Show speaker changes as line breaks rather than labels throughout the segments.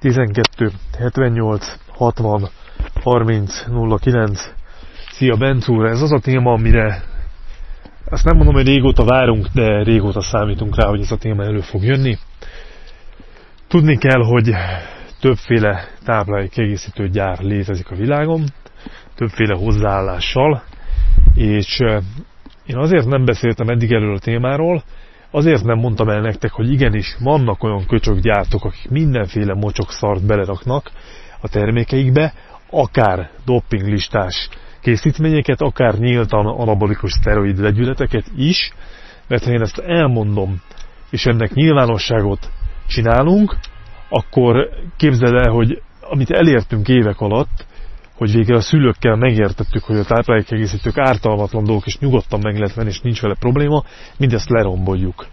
12 78 60 30 09 Szia Bencúr, ez az a téma, amire azt nem mondom, hogy régóta várunk, de régóta számítunk rá, hogy ez a téma elő fog jönni. Tudni kell, hogy többféle táplálék kiegészítő gyár létezik a világon, többféle hozzáállással, és én azért nem beszéltem eddig erről a témáról, azért nem mondtam el nektek, hogy igenis vannak olyan köcsökgyártók, akik mindenféle mocsok szart beleraknak a termékeikbe, akár dopinglistás készítményeket, akár nyíltan anabolikus szteroid vegyületeket is, mert ha én ezt elmondom, és ennek nyilvánosságot csinálunk, akkor képzeld el, hogy amit elértünk évek alatt, hogy végre a szülőkkel megértettük, hogy a táplálékegészítők ártalmatlan dolgok, és nyugodtan meg lehet venni, és nincs vele probléma, mindezt leromboljuk.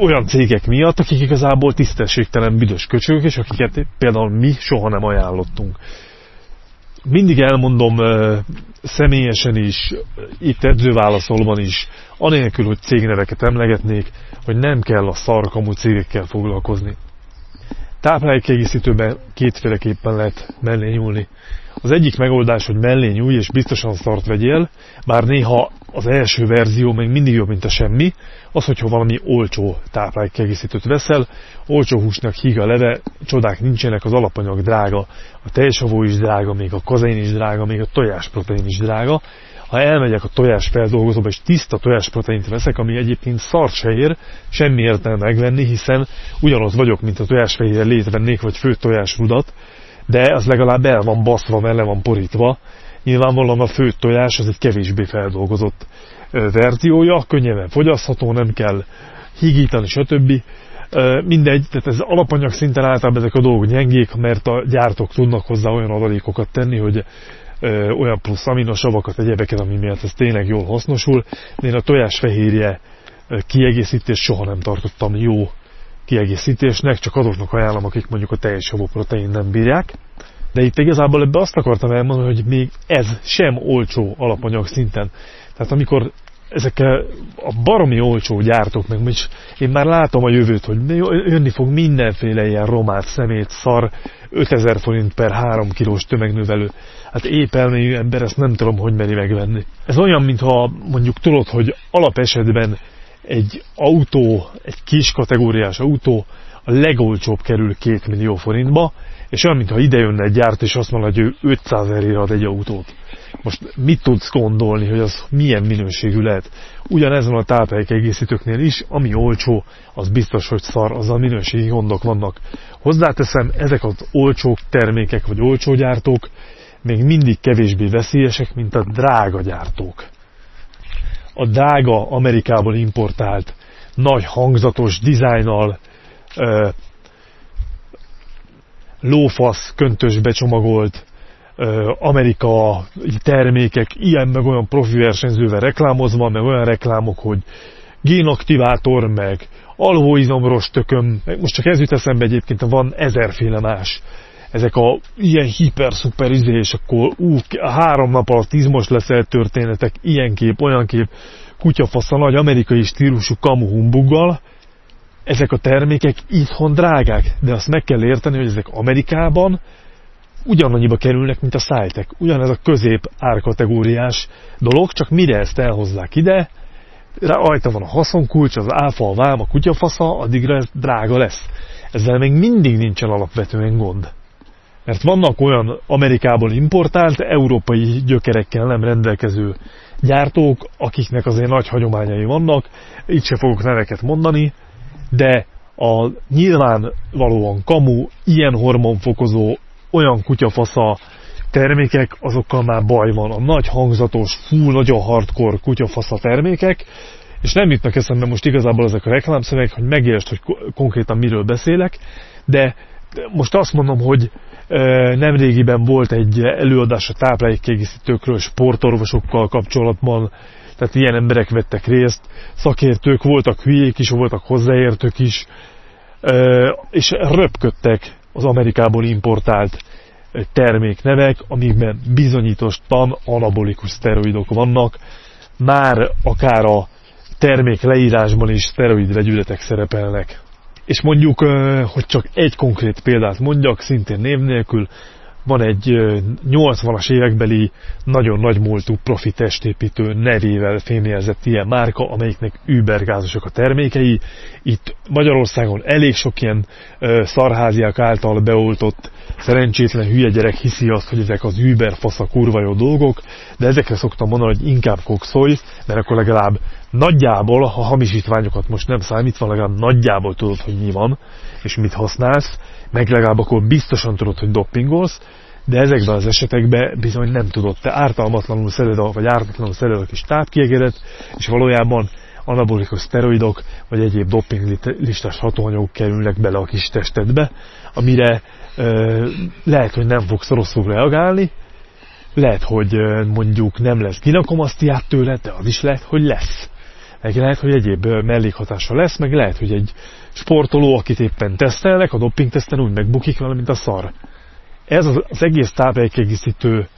Olyan cégek miatt, akik igazából tisztességtelen büdös köcsögök, és akiket például mi soha nem ajánlottunk. Mindig elmondom személyesen is, itt edzőválaszolban is, anélkül, hogy cégneveket emlegetnék, hogy nem kell a szarkamú cégekkel foglalkozni. Táplálékkiegészítőben kétféleképpen lehet mellé nyúlni. Az egyik megoldás, hogy mellé nyúlj és biztosan szart vegyél, bár néha az első verzió még mindig jobb, mint a semmi, az, hogyha valami olcsó táplálékkiegészítőt veszel, olcsó húsnak híg a leve, csodák nincsenek, az alapanyag drága, a teljesavó is drága, még a kazein is drága, még a tojásprotein is drága, ha elmegyek a tojás feldolgozóba és tiszta tojásproteint veszek, ami egyébként szart se ér, semmi értelme megvenni, hiszen ugyanaz vagyok, mint a tojásfehérre létvennék, vagy főtt tojásrudat, de az legalább el van baszva, mert le van porítva. Nyilvánvalóan a főtt tojás az egy kevésbé feldolgozott verziója, könnyebben fogyasztható, nem kell hígítani, stb. Mindegy, tehát ez alapanyag szinten általában ezek a dolgok gyengék, mert a gyártók tudnak hozzá olyan adalékokat tenni, hogy ö, olyan plusz aminosavakat, egyebeket, ami miatt ez tényleg jól hasznosul. De én a tojásfehérje kiegészítés soha nem tartottam jó kiegészítésnek, csak azoknak ajánlom, akik mondjuk a teljes savú protein nem bírják. De itt igazából ebbe azt akartam elmondani, hogy még ez sem olcsó alapanyag szinten. Tehát amikor ezek a baromi olcsó gyártók, meg most én már látom a jövőt, hogy jönni fog mindenféle ilyen romát, szemét, szar, 5000 forint per 3 kilós tömegnövelő. Hát épp elmélyű ember ezt nem tudom, hogy meri megvenni. Ez olyan, mintha mondjuk tudod, hogy alapesetben egy autó, egy kis kategóriás autó a legolcsóbb kerül 2 millió forintba, és olyan, mintha ide jönne egy gyárt, és azt mondja, hogy ő 500 ezerért ad egy autót. Most mit tudsz gondolni, hogy az milyen minőségű lehet? Ugyanez van a táplálékegészítőknél is, ami olcsó, az biztos, hogy szar, az a minőségi gondok vannak. Hozzáteszem, ezek az olcsó termékek vagy olcsó gyártók még mindig kevésbé veszélyesek, mint a drága gyártók. A drága Amerikából importált, nagy hangzatos dizájnnal, lófasz, köntös becsomagolt, Amerika termékek ilyen meg olyan profi versenyzővel reklámozva, meg olyan reklámok, hogy génaktivátor, meg alvóizomrostököm, most csak ez jut eszembe egyébként, van ezerféle más. Ezek a ilyen hiper-szuper izé, és akkor ú, három nap alatt izmos leszel történetek, ilyen kép, olyan kép, kutyafasz nagy amerikai stílusú kamu humbuggal, ezek a termékek itthon drágák, de azt meg kell érteni, hogy ezek Amerikában ugyanannyiba kerülnek, mint a szájtek. Ugyanez a közép árkategóriás dolog, csak mire ezt elhozzák ide, rajta van a haszonkulcs, az áfa, a vám, a kutyafasza, addigra ez drága lesz. Ezzel még mindig nincsen alapvetően gond. Mert vannak olyan Amerikából importált, európai gyökerekkel nem rendelkező gyártók, akiknek azért nagy hagyományai vannak, itt se fogok neveket mondani, de a nyilvánvalóan kamu, ilyen hormonfokozó, olyan kutyafasza termékek, azokkal már baj van. A nagy hangzatos, full, nagyon hardcore kutyafasza termékek, és nem jutnak eszembe most igazából ezek a reklámszövegek, hogy megértsd, hogy konkrétan miről beszélek, de most azt mondom, hogy nemrégiben volt egy előadás a táplálékkiegészítőkről sportorvosokkal kapcsolatban, tehát ilyen emberek vettek részt, szakértők voltak, hülyék is, voltak hozzáértők is, és röpködtek az Amerikából importált terméknevek, amikben bizonyítottan anabolikus szteroidok vannak, már akár a termék leírásban is szteroid vegyületek szerepelnek. És mondjuk, hogy csak egy konkrét példát mondjak, szintén név nélkül, van egy 80-as évekbeli nagyon nagy múltú profi testépítő nevével fémjelzett ilyen márka, amelyiknek übergázosok a termékei. Itt Magyarországon elég sok ilyen szarháziák által beoltott szerencsétlen hülye gyerek hiszi azt, hogy ezek az über fasza kurva jó dolgok, de ezekre szoktam mondani, hogy inkább kokszolj, mert akkor legalább nagyjából, ha hamisítványokat most nem számítva, legalább nagyjából tudod, hogy mi van, és mit használsz, meg legalább akkor biztosan tudod, hogy doppingolsz, de ezekben az esetekben bizony nem tudod. Te ártalmatlanul szeded, vagy ártatlanul szeded a kis tápkiegeret, és valójában anabolikus szteroidok, vagy egyéb doping listás hatóanyagok kerülnek bele a kis testedbe, amire ö, lehet, hogy nem fogsz rosszul reagálni, lehet, hogy mondjuk nem lesz ginakomasztiát tőle, de az is lehet, hogy lesz. Meg lehet, hogy egyéb mellékhatása lesz, meg lehet, hogy egy sportoló, akit éppen tesztelnek, a doping teszten úgy megbukik vele, mint a szar. Ez az, az egész táplálékkiegészítő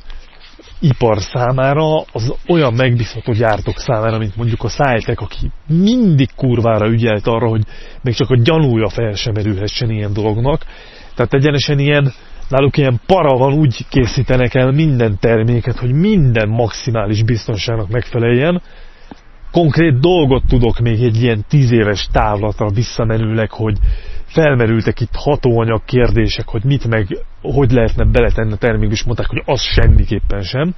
ipar számára, az olyan megbízható gyártók számára, mint mondjuk a Szájtek, aki mindig kurvára ügyelt arra, hogy még csak a gyanúja fel sem merülhessen ilyen dolognak. Tehát egyenesen ilyen, náluk ilyen para van, úgy készítenek el minden terméket, hogy minden maximális biztonságnak megfeleljen, konkrét dolgot tudok még egy ilyen tíz éves távlatra visszamenőleg, hogy felmerültek itt hatóanyag kérdések, hogy mit meg, hogy lehetne beletenni a termékbe, és mondták, hogy az semmiképpen sem.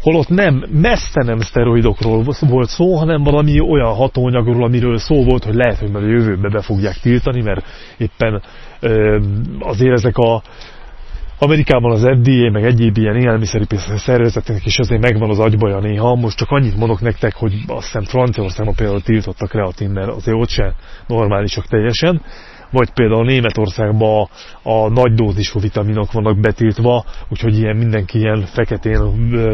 Holott nem, messze nem szteroidokról volt szó, hanem valami olyan hatóanyagról, amiről szó volt, hogy lehet, hogy már a jövőbe be fogják tiltani, mert éppen ö, azért ezek a Amerikában az FDA, meg egyéb ilyen élelmiszeripari szervezeteknek is azért megvan az agybaja néha. Most csak annyit mondok nektek, hogy azt hiszem Franciaországban például tiltott a kreatin, mert azért ott se normálisak teljesen. Vagy például Németországban a, nagy dózisú vitaminok vannak betiltva, úgyhogy ilyen mindenki ilyen feketén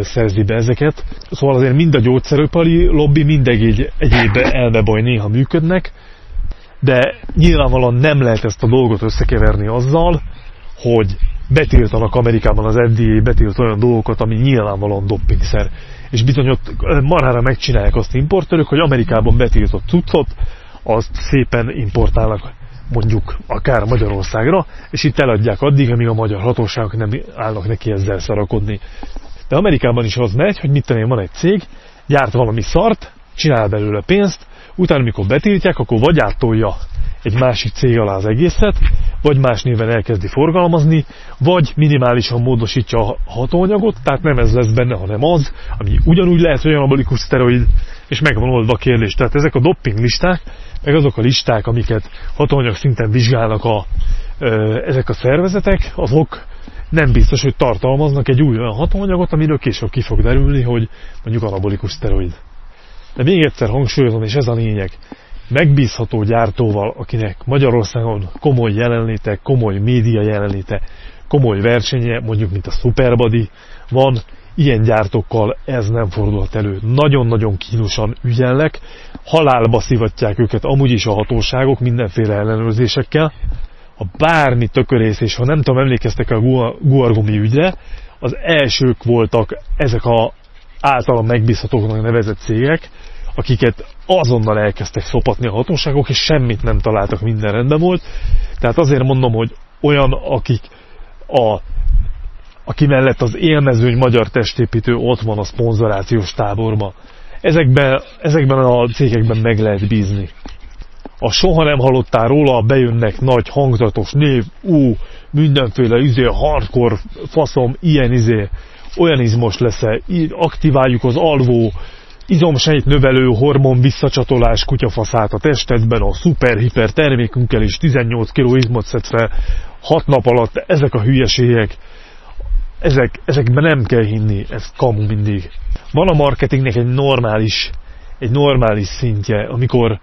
szerzi be ezeket. Szóval azért mind a gyógyszeripari lobby, mind egy, egyéb elmebaj néha működnek, de nyilvánvalóan nem lehet ezt a dolgot összekeverni azzal, hogy betiltanak Amerikában az FDA, betilt olyan dolgokat, ami nyilvánvalóan doppingszer. És bizony ott marhára megcsinálják azt importőrök, hogy Amerikában betiltott cuccot, azt szépen importálnak mondjuk akár Magyarországra, és itt eladják addig, amíg a magyar hatóságok nem állnak neki ezzel szarakodni. De Amerikában is az megy, hogy mit tudom van egy cég, gyárt valami szart, csinál belőle pénzt, utána, amikor betiltják, akkor vagy áttolja egy másik cég alá az egészet, vagy más néven elkezdi forgalmazni, vagy minimálisan módosítja a hatóanyagot, tehát nem ez lesz benne, hanem az, ami ugyanúgy lehet, hogy anabolikus szteroid, és megvan oldva a kérdés. Tehát ezek a dopping listák, meg azok a listák, amiket hatóanyag szinten vizsgálnak a, ö, ezek a szervezetek, azok nem biztos, hogy tartalmaznak egy új olyan hatóanyagot, amiről később ki fog derülni, hogy mondjuk anabolikus szteroid. De még egyszer hangsúlyozom, és ez a lényeg, megbízható gyártóval, akinek Magyarországon komoly jelenléte, komoly média jelenléte, komoly versenye, mondjuk mint a Superbody van, ilyen gyártókkal ez nem fordulhat elő. Nagyon-nagyon kínosan ügyelnek, halálba szivatják őket amúgy is a hatóságok mindenféle ellenőrzésekkel. A bármi tökörész, és ha nem tudom, emlékeztek a guargumi ügyre, az elsők voltak ezek a általam megbízhatóknak nevezett cégek, akiket azonnal elkezdtek szopatni a hatóságok, és semmit nem találtak, minden rendben volt. Tehát azért mondom, hogy olyan, akik a, aki mellett az élmezőny magyar testépítő ott van a szponzorációs táborban. Ezekben, ezekben a cégekben meg lehet bízni. A soha nem hallottál róla, bejönnek nagy hangzatos név, ú, mindenféle izé, hardcore faszom, ilyen izé, olyan izmos lesz -e, aktiváljuk az alvó izomsejt növelő hormon visszacsatolás kutyafaszát a testedben a szuper-hiper termékünkkel is 18 kg izmot fel 6 nap alatt, ezek a hülyeségek, ezek, ezekben nem kell hinni, ez kamu mindig. Van a marketingnek egy normális, egy normális szintje, amikor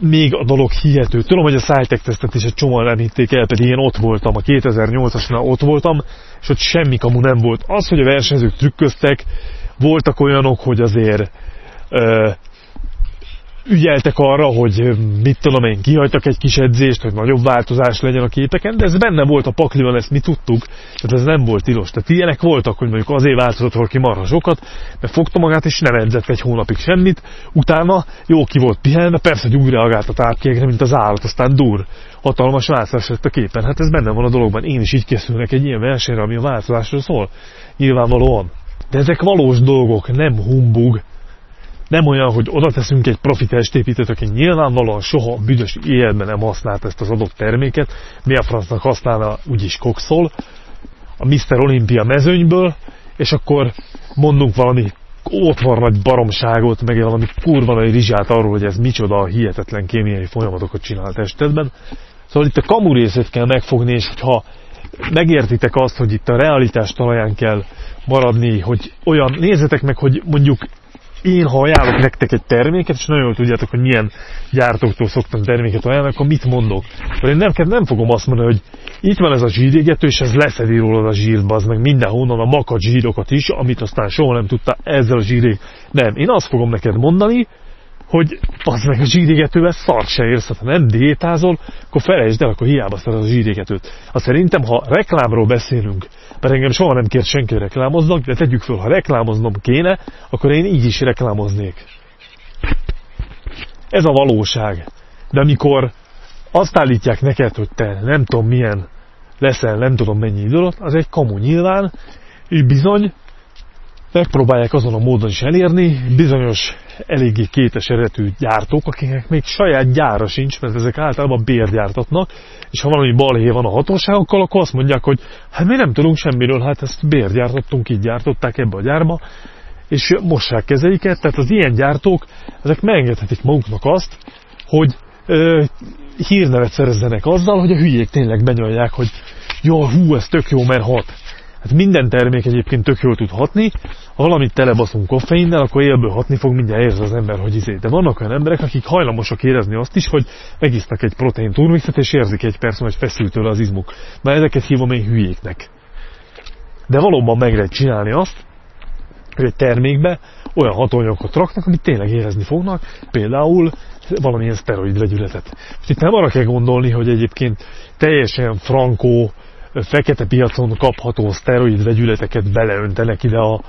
még a dolog hihető. Tudom, hogy a Cytec tesztet is egy csomóan nem hitték el, pedig én ott voltam, a 2008-asnál ott voltam, és ott semmi kamu nem volt. Az, hogy a versenyzők trükköztek, voltak olyanok, hogy azért ö, ügyeltek arra, hogy mit tudom én, kihagytak egy kis edzést, hogy nagyobb változás legyen a képeken, de ez benne volt a pakliban, ezt mi tudtuk, tehát ez nem volt tilos. Tehát ilyenek voltak, hogy mondjuk azért változott ki marha sokat, mert fogta magát és nem edzett egy hónapig semmit, utána jó ki volt pihenve, persze, hogy úgy reagált a tápkiegre, mint az állat, aztán dur. Hatalmas változás lett a képen. Hát ez benne van a dologban. Én is így készülnek egy ilyen versenyre, ami a változásról szól. Nyilvánvalóan. De ezek valós dolgok, nem humbug, nem olyan, hogy oda teszünk egy profi testépítőt, aki nyilvánvalóan soha a büdös életben nem használt ezt az adott terméket, mi a francnak használna, úgyis kokszol, a Mr. Olympia mezőnyből, és akkor mondunk valami ott van nagy baromságot, meg valami kurva nagy rizsát arról, hogy ez micsoda a hihetetlen kémiai folyamatokat csinál a testedben. Szóval itt a kamu részét kell megfogni, és ha megértitek azt, hogy itt a realitás talaján kell maradni, hogy olyan, nézzetek meg, hogy mondjuk én, ha ajánlok nektek egy terméket, és nagyon jól tudjátok, hogy milyen gyártóktól szoktam terméket ajánlani, akkor mit mondok? Mert én nem, nem fogom azt mondani, hogy itt van ez a zsírégető, és ez leszedi rólad a zsírt, az meg mindenhonnan a makat zsírokat is, amit aztán soha nem tudta ezzel a zsíré. Nem, én azt fogom neked mondani, hogy az meg a zsírégetővel szart se érsz, ha nem diétázol, akkor felejtsd el, akkor hiába szeret a zsírégetőt. Ha szerintem, ha reklámról beszélünk, mert engem soha nem kért senki, hogy reklámoznak, de tegyük föl, ha reklámoznom kéne, akkor én így is reklámoznék. Ez a valóság. De amikor azt állítják neked, hogy te nem tudom milyen leszel, nem tudom mennyi idő alatt, az egy kamu nyilván, és bizony megpróbálják azon a módon is elérni, bizonyos eléggé kétes eredetű gyártók, akiknek még saját gyára sincs, mert ezek általában bérgyártatnak, és ha valami balhé van a hatóságokkal, akkor azt mondják, hogy hát mi nem tudunk semmiről, hát ezt bérgyártottunk, így gyártották ebbe a gyárba, és mossák kezeiket, tehát az ilyen gyártók, ezek megengedhetik maguknak azt, hogy ö, hírnevet szerezzenek azzal, hogy a hülyék tényleg benyolják, hogy jó, hú, ez tök jó, mert hat. Hát minden termék egyébként tök jól tud hatni, ha valamit telebaszunk koffeinnel, akkor élből hatni fog, mindjárt érzi az ember, hogy izé. De vannak olyan emberek, akik hajlamosak érezni azt is, hogy megisznak egy protein turmixet, és érzik egy perc, hogy feszült tőle az izmuk. Mert ezeket hívom én hülyéknek. De valóban meg lehet csinálni azt, hogy egy termékbe olyan hatóanyagokat raknak, amit tényleg érezni fognak, például valamilyen szteroid vegyületet. Most itt nem arra kell gondolni, hogy egyébként teljesen frankó, fekete piacon kapható szteroid vegyületeket beleöntenek ide a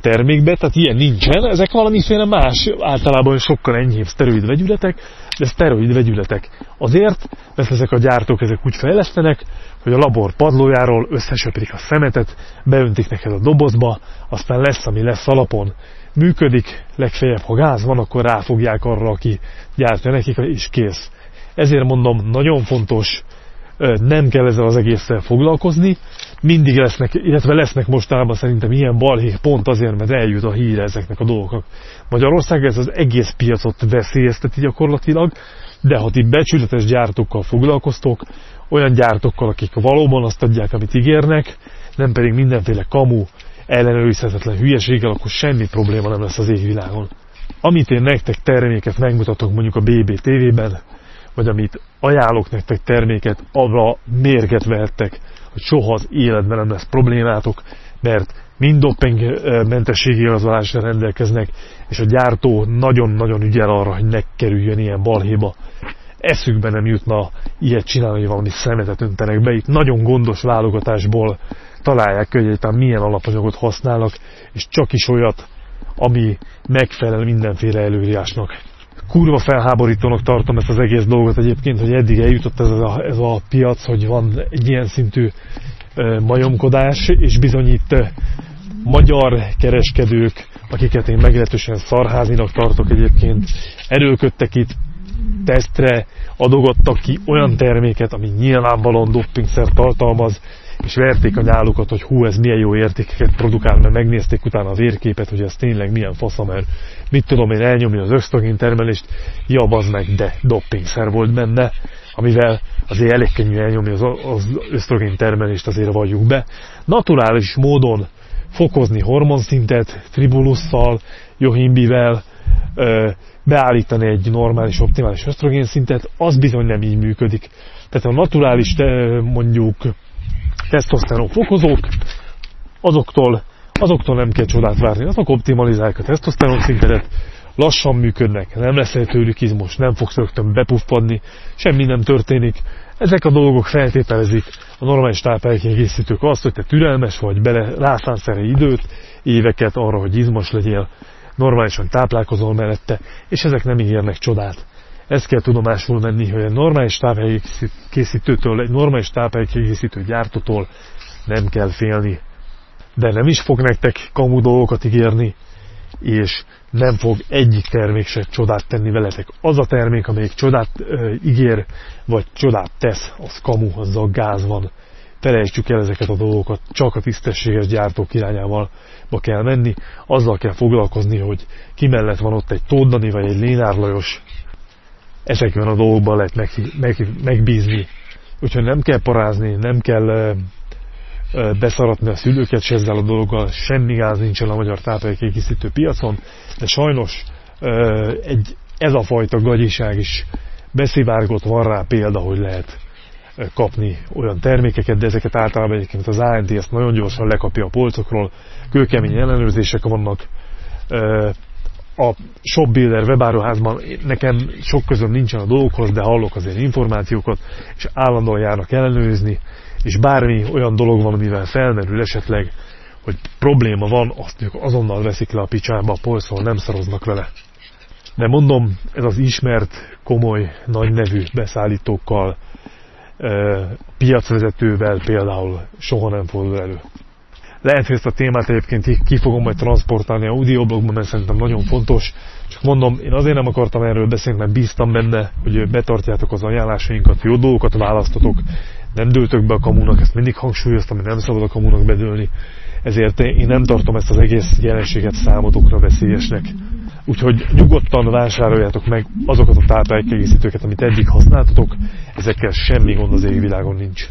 termékbe, tehát ilyen nincsen, ezek valamiféle más, általában sokkal enyhébb szteroid vegyületek, de szteroid vegyületek. Azért, mert ezek a gyártók ezek úgy fejlesztenek, hogy a labor padlójáról összesöprik a szemetet, beöntik neked a dobozba, aztán lesz, ami lesz alapon, működik, legfeljebb, ha gáz van, akkor ráfogják arra, aki gyártja nekik, és kész. Ezért mondom, nagyon fontos, nem kell ezzel az egésszel foglalkozni, mindig lesznek, illetve lesznek mostában szerintem ilyen balhék pont azért, mert eljut a híre ezeknek a dolgoknak. Magyarország ez az egész piacot veszélyezteti gyakorlatilag, de ha ti becsületes gyártókkal foglalkoztok, olyan gyártókkal, akik valóban azt adják, amit ígérnek, nem pedig mindenféle kamu, ellenőrizhetetlen hülyeséggel, akkor semmi probléma nem lesz az égvilágon. Amit én nektek terméket megmutatok mondjuk a BB TV-ben, vagy amit ajánlok nektek terméket, arra mérget vehettek, hogy soha az életben nem lesz problémátok, mert mind doping mentességi igazolásra rendelkeznek, és a gyártó nagyon-nagyon ügyel arra, hogy ne kerüljön ilyen balhéba. Eszükbe nem jutna ilyet csinálni, hogy valami szemetet öntenek be. Itt nagyon gondos válogatásból találják, hogy egyáltalán milyen alapanyagot használnak, és csak is olyat, ami megfelel mindenféle előírásnak kurva felháborítónak tartom ezt az egész dolgot egyébként, hogy eddig eljutott ez a, ez a piac, hogy van egy ilyen szintű majomkodás, és bizony itt magyar kereskedők, akiket én meglehetősen szarházinak tartok egyébként, erőködtek itt tesztre, adogattak ki olyan terméket, ami nyilvánvalóan doppingszer tartalmaz, és verték a nyálukat, hogy hú, ez milyen jó értékeket produkál, mert megnézték utána a vérképet, hogy ez tényleg milyen fasza, mert mit tudom én, elnyomja az ösztrogén termelést, ja, az meg, de doppingszer volt benne, amivel azért elég könnyű elnyomni az, az ösztrogén termelést, azért vagyunk be. Naturális módon fokozni hormonszintet, tribulusszal, johimbivel, beállítani egy normális, optimális ösztrogén szintet, az bizony nem így működik. Tehát a naturális mondjuk tesztoszteron fokozók, azoktól, azoktól nem kell csodát várni, azok optimalizálják a tesztoszteron szintedet, lassan működnek, nem lesz tőlük izmos, nem fogsz rögtön bepuffadni, semmi nem történik. Ezek a dolgok feltételezik a normális táplálékkiegészítők azt, hogy te türelmes vagy, bele rászánsz erre időt, éveket arra, hogy izmos legyél, normálisan táplálkozol mellette, és ezek nem ígérnek csodát. Ezt kell tudomásul menni, hogy egy normális táplálékkészítőtől, egy normális táplálékkészítő gyártótól nem kell félni. De nem is fog nektek kamu dolgokat ígérni, és nem fog egyik termék se csodát tenni veletek. Az a termék, amelyik csodát ö, ígér, vagy csodát tesz, az kamu, a gáz van. Felejtsük el ezeket a dolgokat, csak a tisztességes gyártók irányával kell menni, azzal kell foglalkozni, hogy ki mellett van ott egy Tóddani vagy egy Lénár Lajos, ezekben a dolgokban lehet meg, meg, megbízni. Úgyhogy nem kell parázni, nem kell beszaratni a szülőket se ezzel a dologgal, semmi gáz nincsen a magyar táplálékkiegészítő piacon, de sajnos egy, ez a fajta gagyiság is beszivárgott, van rá példa, hogy lehet kapni olyan termékeket, de ezeket általában egyébként az ANT ezt nagyon gyorsan lekapja a polcokról, kőkemény ellenőrzések vannak, a shopbuilder webáruházban nekem sok közöm nincsen a dolgokhoz, de hallok azért információkat, és állandóan járnak ellenőrizni, és bármi olyan dolog van, amivel felmerül esetleg, hogy probléma van, azt ők azonnal veszik le a picsába a polcról, nem szaroznak vele. De mondom, ez az ismert, komoly, nagy nevű beszállítókkal, piacvezetővel például soha nem fordul elő. Lehet, hogy ezt a témát egyébként ki fogom majd transportálni audioblogban, mert szerintem nagyon fontos. Csak mondom, én azért nem akartam erről beszélni, mert bíztam benne, hogy betartjátok az ajánlásainkat, jó dolgokat választotok, nem dőltök be a kamunak, ezt mindig hangsúlyoztam, hogy nem szabad a kamunak bedőlni. Ezért én nem tartom ezt az egész jelenséget számotokra veszélyesnek. Úgyhogy nyugodtan vásároljátok meg azokat a táplálékkiegészítőket, amit eddig használtatok, ezekkel semmi gond az égvilágon nincs.